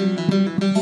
Música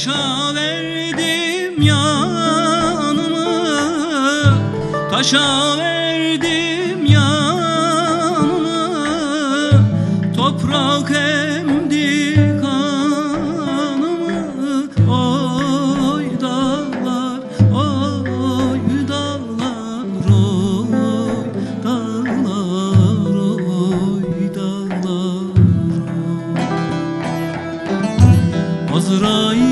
Taşa verdim yanımı. Taşa verdim yanımı. Toprak el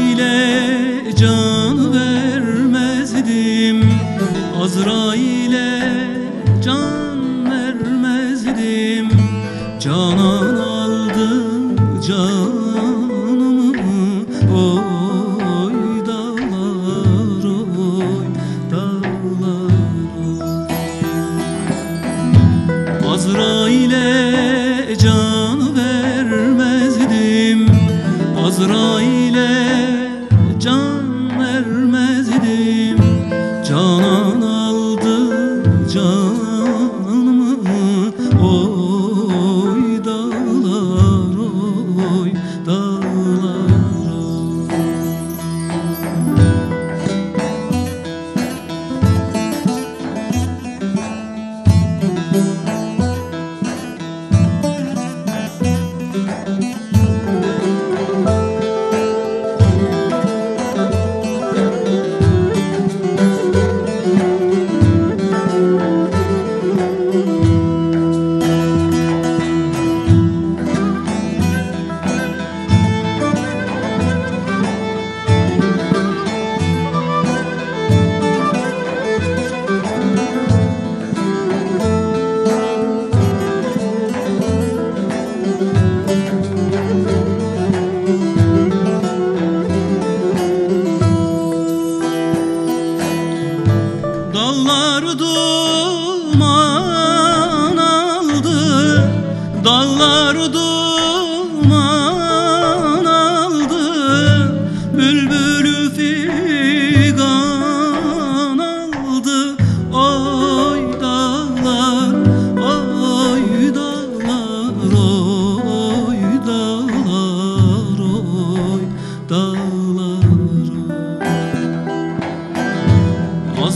Azrail'e can vermezdim. Azrail'e can vermezdim. Canan aldı canımı Oy dağlar oy dağlar. Azrail'e can vermezdim. Azrail'e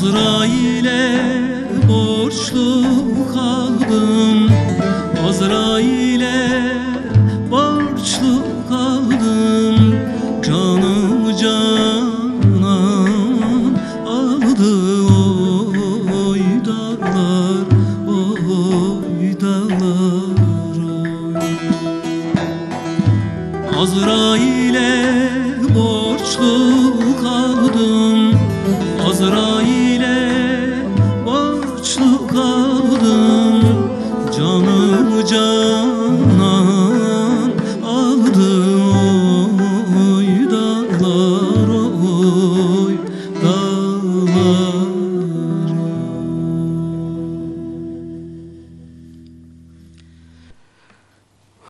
Azrail'e borçlu kaldım. Azrail'e borçlu kaldım. Canım canan aldı. Oy dağlar, oy dağlar oy. Azrail'e borçlu kaldım. Azrail'e mưa